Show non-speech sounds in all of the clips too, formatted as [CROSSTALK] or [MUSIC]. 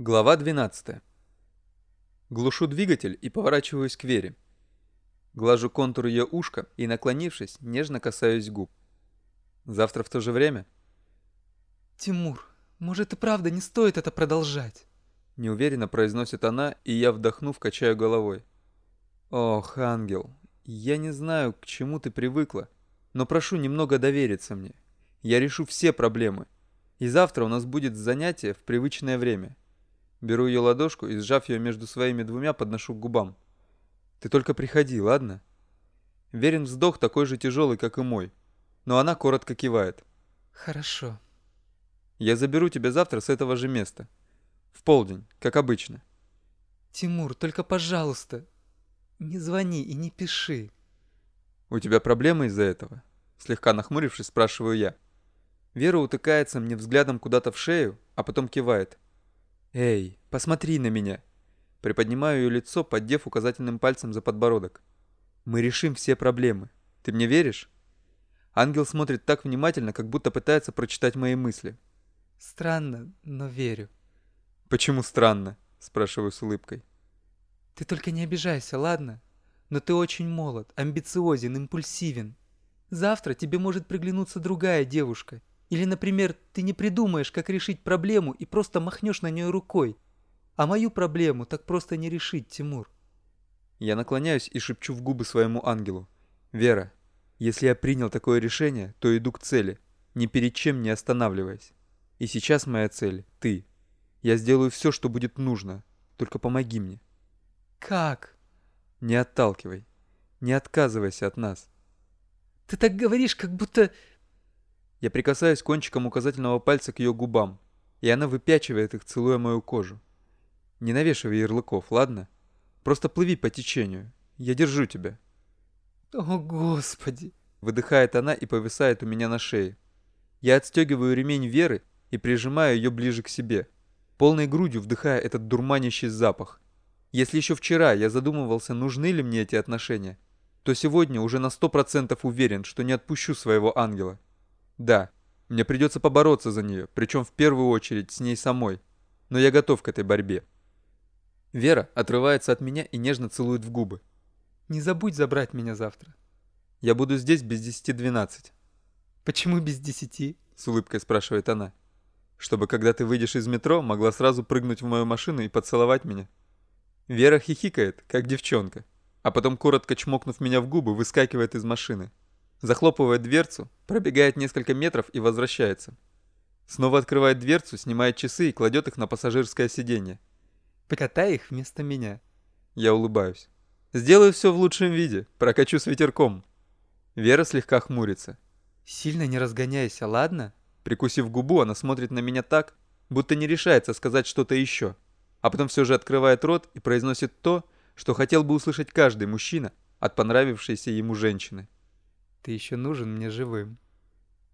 Глава 12. Глушу двигатель и поворачиваюсь к Вере. Глажу контур ее ушка и, наклонившись, нежно касаюсь губ. Завтра в то же время? «Тимур, может и правда не стоит это продолжать?» Неуверенно произносит она, и я, вдохнув, качаю головой. «Ох, ангел, я не знаю, к чему ты привыкла, но прошу немного довериться мне. Я решу все проблемы. И завтра у нас будет занятие в привычное время». Беру ее ладошку и, сжав ее между своими двумя, подношу к губам. «Ты только приходи, ладно?» Верен вздох такой же тяжелый, как и мой. Но она коротко кивает. «Хорошо». «Я заберу тебя завтра с этого же места. В полдень, как обычно». «Тимур, только пожалуйста, не звони и не пиши». «У тебя проблемы из-за этого?» Слегка нахмурившись, спрашиваю я. Вера утыкается мне взглядом куда-то в шею, а потом кивает. «Эй, посмотри на меня!» Приподнимаю ее лицо, поддев указательным пальцем за подбородок. «Мы решим все проблемы. Ты мне веришь?» Ангел смотрит так внимательно, как будто пытается прочитать мои мысли. «Странно, но верю». «Почему странно?» – спрашиваю с улыбкой. «Ты только не обижайся, ладно? Но ты очень молод, амбициозен, импульсивен. Завтра тебе может приглянуться другая девушка, или, например, ты не придумаешь, как решить проблему и просто махнешь на нее рукой. А мою проблему так просто не решить, Тимур. Я наклоняюсь и шепчу в губы своему ангелу. «Вера, если я принял такое решение, то иду к цели, ни перед чем не останавливаясь. И сейчас моя цель — ты. Я сделаю все, что будет нужно, только помоги мне». «Как?» «Не отталкивай. Не отказывайся от нас». «Ты так говоришь, как будто я прикасаюсь кончиком указательного пальца к ее губам, и она выпячивает их, целуя мою кожу. Не навешивай ярлыков, ладно? Просто плыви по течению. Я держу тебя. О, Господи! Выдыхает она и повисает у меня на шее. Я отстегиваю ремень Веры и прижимаю ее ближе к себе, полной грудью вдыхая этот дурманящий запах. Если еще вчера я задумывался, нужны ли мне эти отношения, то сегодня уже на сто процентов уверен, что не отпущу своего ангела. Да, мне придется побороться за нее, причем в первую очередь с ней самой. Но я готов к этой борьбе. Вера отрывается от меня и нежно целует в губы. «Не забудь забрать меня завтра». «Я буду здесь без десяти двенадцать». «Почему без десяти?» — с улыбкой спрашивает она. «Чтобы, когда ты выйдешь из метро, могла сразу прыгнуть в мою машину и поцеловать меня». Вера хихикает, как девчонка, а потом, коротко чмокнув меня в губы, выскакивает из машины. Захлопывает дверцу, пробегает несколько метров и возвращается. Снова открывает дверцу, снимает часы и кладет их на пассажирское сиденье. «Покатай их вместо меня». Я улыбаюсь. «Сделаю все в лучшем виде, прокачу с ветерком». Вера слегка хмурится. «Сильно не разгоняйся, ладно?» Прикусив губу, она смотрит на меня так, будто не решается сказать что-то еще. А потом все же открывает рот и произносит то, что хотел бы услышать каждый мужчина от понравившейся ему женщины. Ты еще нужен мне живым.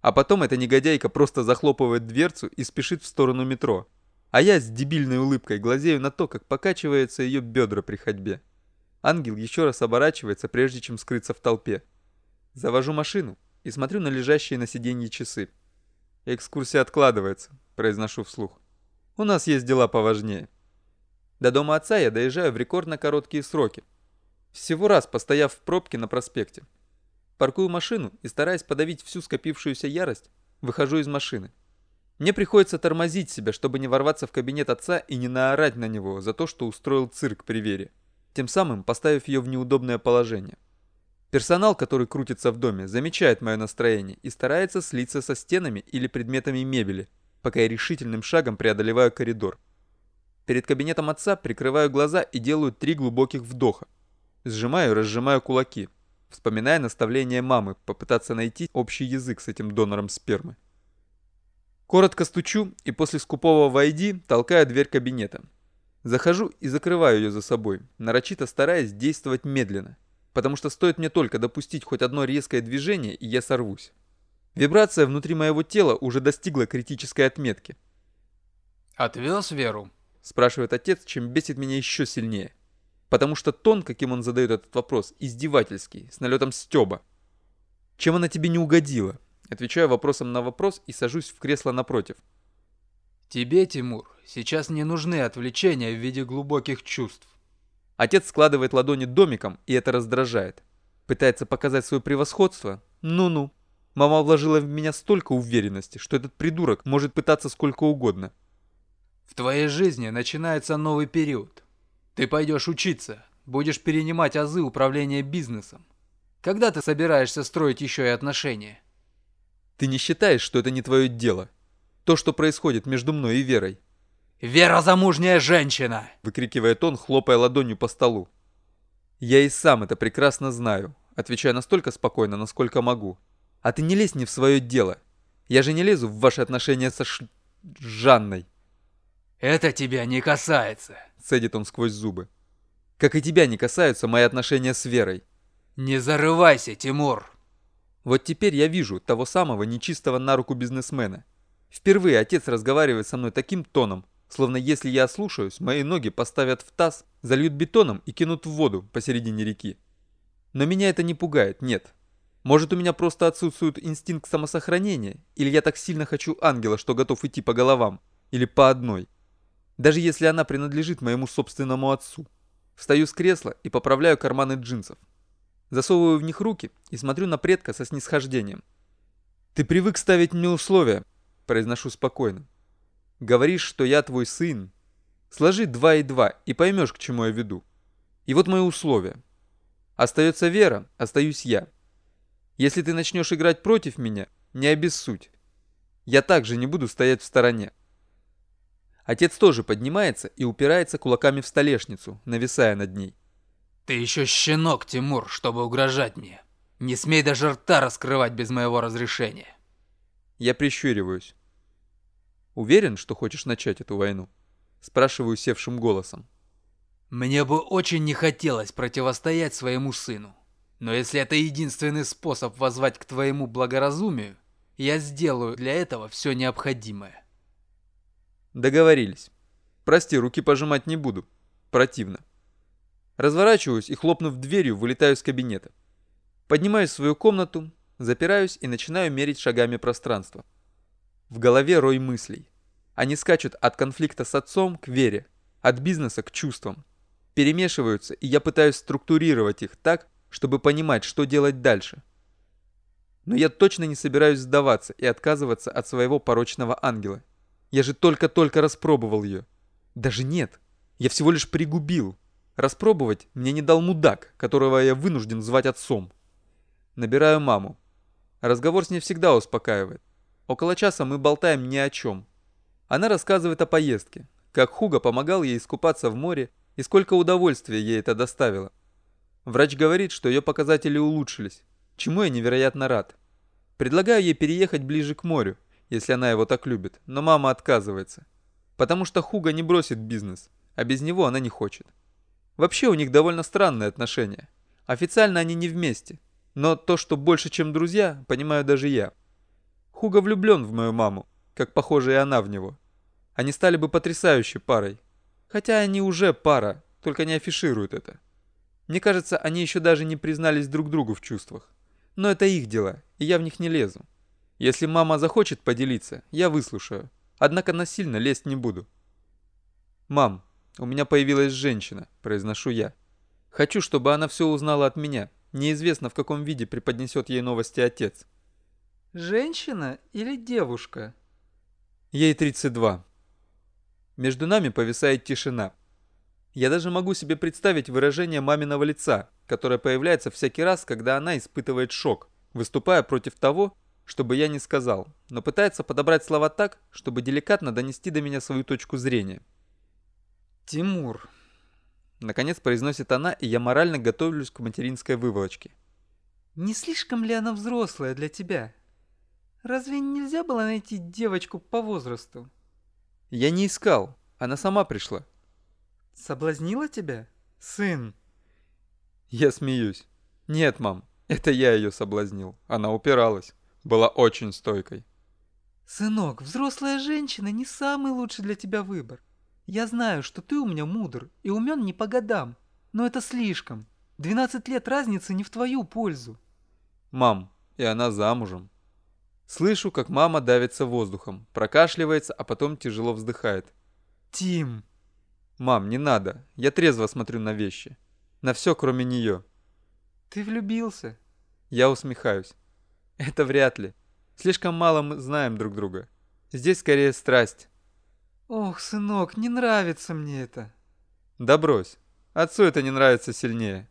А потом эта негодяйка просто захлопывает дверцу и спешит в сторону метро. А я с дебильной улыбкой глазею на то, как покачиваются ее бедра при ходьбе. Ангел еще раз оборачивается, прежде чем скрыться в толпе. Завожу машину и смотрю на лежащие на сиденье часы. «Экскурсия откладывается», – произношу вслух. «У нас есть дела поважнее». До дома отца я доезжаю в рекордно короткие сроки. Всего раз постояв в пробке на проспекте. Паркую машину и, стараясь подавить всю скопившуюся ярость, выхожу из машины. Мне приходится тормозить себя, чтобы не ворваться в кабинет отца и не наорать на него за то, что устроил цирк при Вере, тем самым поставив ее в неудобное положение. Персонал, который крутится в доме, замечает мое настроение и старается слиться со стенами или предметами мебели, пока я решительным шагом преодолеваю коридор. Перед кабинетом отца прикрываю глаза и делаю три глубоких вдоха. Сжимаю и разжимаю кулаки – вспоминая наставление мамы попытаться найти общий язык с этим донором спермы. Коротко стучу и после скупого «войди» толкаю дверь кабинета. Захожу и закрываю ее за собой, нарочито стараясь действовать медленно, потому что стоит мне только допустить хоть одно резкое движение, и я сорвусь. Вибрация внутри моего тела уже достигла критической отметки. «Отвез Веру?» – спрашивает отец, чем бесит меня еще сильнее потому что тон, каким он задает этот вопрос, издевательский, с налетом стеба. «Чем она тебе не угодила?» Отвечаю вопросом на вопрос и сажусь в кресло напротив. «Тебе, Тимур, сейчас не нужны отвлечения в виде глубоких чувств. Отец складывает ладони домиком, и это раздражает. Пытается показать свое превосходство? Ну-ну. Мама вложила в меня столько уверенности, что этот придурок может пытаться сколько угодно. В твоей жизни начинается новый период. Ты пойдешь учиться, будешь перенимать азы управления бизнесом. Когда ты собираешься строить еще и отношения? Ты не считаешь, что это не твое дело? То, что происходит между мной и Верой. «Вера замужняя женщина!» — выкрикивает он, хлопая ладонью по столу. «Я и сам это прекрасно знаю», — отвечаю настолько спокойно, насколько могу. «А ты не лезь не в свое дело. Я же не лезу в ваши отношения со Ш... Жанной». «Это тебя не касается», — цедит он сквозь зубы. «Как и тебя не касаются мои отношения с Верой». «Не зарывайся, Тимур!» Вот теперь я вижу того самого нечистого на руку бизнесмена. Впервые отец разговаривает со мной таким тоном, словно если я ослушаюсь, мои ноги поставят в таз, зальют бетоном и кинут в воду посередине реки. Но меня это не пугает, нет. Может у меня просто отсутствует инстинкт самосохранения, или я так сильно хочу ангела, что готов идти по головам, или по одной. Даже если она принадлежит моему собственному отцу. Встаю с кресла и поправляю карманы джинсов. Засовываю в них руки и смотрю на предка со снисхождением. «Ты привык ставить мне условия», – произношу спокойно. Говоришь, что я твой сын. Сложи два и два и поймешь, к чему я веду. И вот мои условия. Остается вера, остаюсь я. Если ты начнешь играть против меня, не обессудь. Я также не буду стоять в стороне. Отец тоже поднимается и упирается кулаками в столешницу, нависая над ней. Ты еще щенок, Тимур, чтобы угрожать мне. Не смей даже рта раскрывать без моего разрешения. Я прищуриваюсь. Уверен, что хочешь начать эту войну? Спрашиваю севшим голосом. Мне бы очень не хотелось противостоять своему сыну. Но если это единственный способ воззвать к твоему благоразумию, я сделаю для этого все необходимое. Договорились. Прости, руки пожимать не буду. Противно. Разворачиваюсь и, хлопнув дверью, вылетаю из кабинета. Поднимаюсь в свою комнату, запираюсь и начинаю мерить шагами пространство. В голове рой мыслей. Они скачут от конфликта с отцом к вере, от бизнеса к чувствам. Перемешиваются, и я пытаюсь структурировать их так, чтобы понимать, что делать дальше. Но я точно не собираюсь сдаваться и отказываться от своего порочного ангела. Я же только-только распробовал ее. Даже нет, я всего лишь пригубил. Распробовать мне не дал мудак, которого я вынужден звать отцом. Набираю маму. Разговор с ней всегда успокаивает. Около часа мы болтаем ни о чем. Она рассказывает о поездке, как Хуга помогал ей искупаться в море и сколько удовольствия ей это доставило. Врач говорит, что ее показатели улучшились, чему я невероятно рад. Предлагаю ей переехать ближе к морю, если она его так любит, но мама отказывается. Потому что Хуга не бросит бизнес, а без него она не хочет. Вообще у них довольно странные отношения. Официально они не вместе, но то, что больше, чем друзья, понимаю даже я. Хуга влюблен в мою маму, как похоже и она в него. Они стали бы потрясающей парой. Хотя они уже пара, только не афишируют это. Мне кажется, они еще даже не признались друг другу в чувствах. Но это их дела, и я в них не лезу. Если мама захочет поделиться, я выслушаю. Однако насильно лезть не буду. «Мам, у меня появилась женщина», – произношу я. «Хочу, чтобы она все узнала от меня. Неизвестно, в каком виде преподнесет ей новости отец». Женщина или девушка? Ей 32. Между нами повисает тишина. Я даже могу себе представить выражение маминого лица, которое появляется всякий раз, когда она испытывает шок, выступая против того, чтобы я не сказал, но пытается подобрать слова так, чтобы деликатно донести до меня свою точку зрения. «Тимур», — наконец произносит она, и я морально готовлюсь к материнской выволочке. «Не слишком ли она взрослая для тебя?» Разве нельзя было найти девочку по возрасту? Я не искал. Она сама пришла. Соблазнила тебя, сын? Я смеюсь. Нет, мам, это я ее соблазнил. Она упиралась. Была очень стойкой. Сынок, взрослая женщина не самый лучший для тебя выбор. Я знаю, что ты у меня мудр и умен не по годам. Но это слишком. 12 лет разницы не в твою пользу. Мам, и она замужем. Слышу, как мама давится воздухом, прокашливается, а потом тяжело вздыхает. Тим. Мам, не надо. Я трезво смотрю на вещи. На все, кроме нее. Ты влюбился? Я усмехаюсь. [LAUGHS] Это вряд ли. Слишком мало мы знаем друг друга. Здесь скорее страсть. Ох, сынок, не нравится мне это. Да брось. Отцу это не нравится сильнее.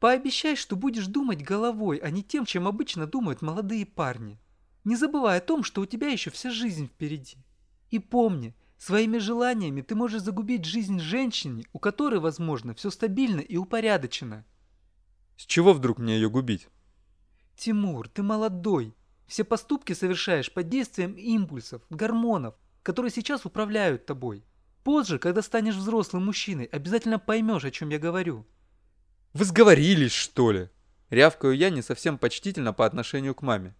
Пообещай, что будешь думать головой, а не тем, чем обычно думают молодые парни. Не забывай о том, что у тебя еще вся жизнь впереди. И помни, своими желаниями ты можешь загубить жизнь женщине, у которой, возможно, все стабильно и упорядочено. С чего вдруг мне ее губить? Тимур, ты молодой. Все поступки совершаешь под действием импульсов, гормонов, которые сейчас управляют тобой. Позже, когда станешь взрослым мужчиной, обязательно поймешь, о чем я говорю. Вы сговорились, что ли? Рявкаю я не совсем почтительно по отношению к маме.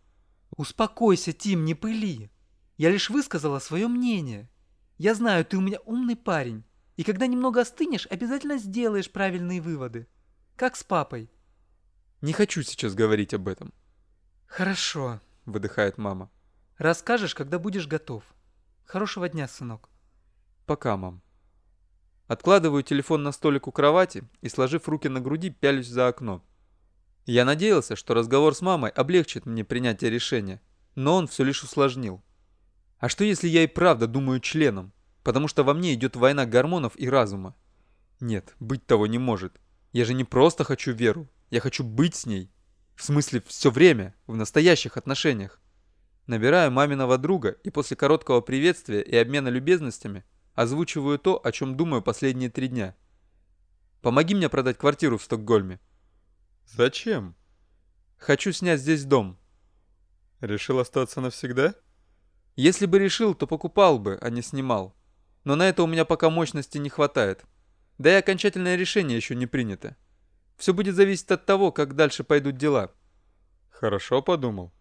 Успокойся, Тим, не пыли. Я лишь высказала свое мнение. Я знаю, ты у меня умный парень. И когда немного остынешь, обязательно сделаешь правильные выводы. Как с папой. Не хочу сейчас говорить об этом. Хорошо, выдыхает мама. Расскажешь, когда будешь готов. Хорошего дня, сынок. Пока, мам. Откладываю телефон на столик у кровати и, сложив руки на груди, пялюсь за окно. Я надеялся, что разговор с мамой облегчит мне принятие решения, но он все лишь усложнил. А что если я и правда думаю членом, потому что во мне идет война гормонов и разума? Нет, быть того не может. Я же не просто хочу веру, я хочу быть с ней. В смысле, все время, в настоящих отношениях. Набираю маминого друга и после короткого приветствия и обмена любезностями озвучиваю то, о чем думаю последние три дня. Помоги мне продать квартиру в Стокгольме. Зачем? Хочу снять здесь дом. Решил остаться навсегда? Если бы решил, то покупал бы, а не снимал. Но на это у меня пока мощности не хватает. Да и окончательное решение еще не принято. Все будет зависеть от того, как дальше пойдут дела. Хорошо подумал.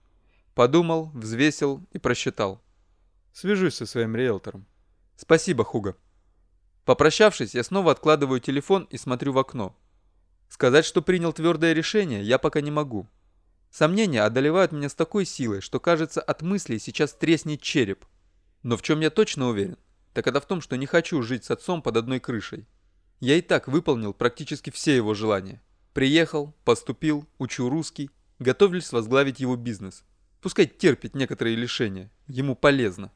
Подумал, взвесил и просчитал. Свяжусь со своим риэлтором. Спасибо, Хуга. Попрощавшись, я снова откладываю телефон и смотрю в окно. Сказать, что принял твердое решение, я пока не могу. Сомнения одолевают меня с такой силой, что кажется, от мыслей сейчас треснет череп. Но в чем я точно уверен, так это в том, что не хочу жить с отцом под одной крышей. Я и так выполнил практически все его желания. Приехал, поступил, учу русский, готовлюсь возглавить его бизнес. Пускай терпит некоторые лишения, ему полезно.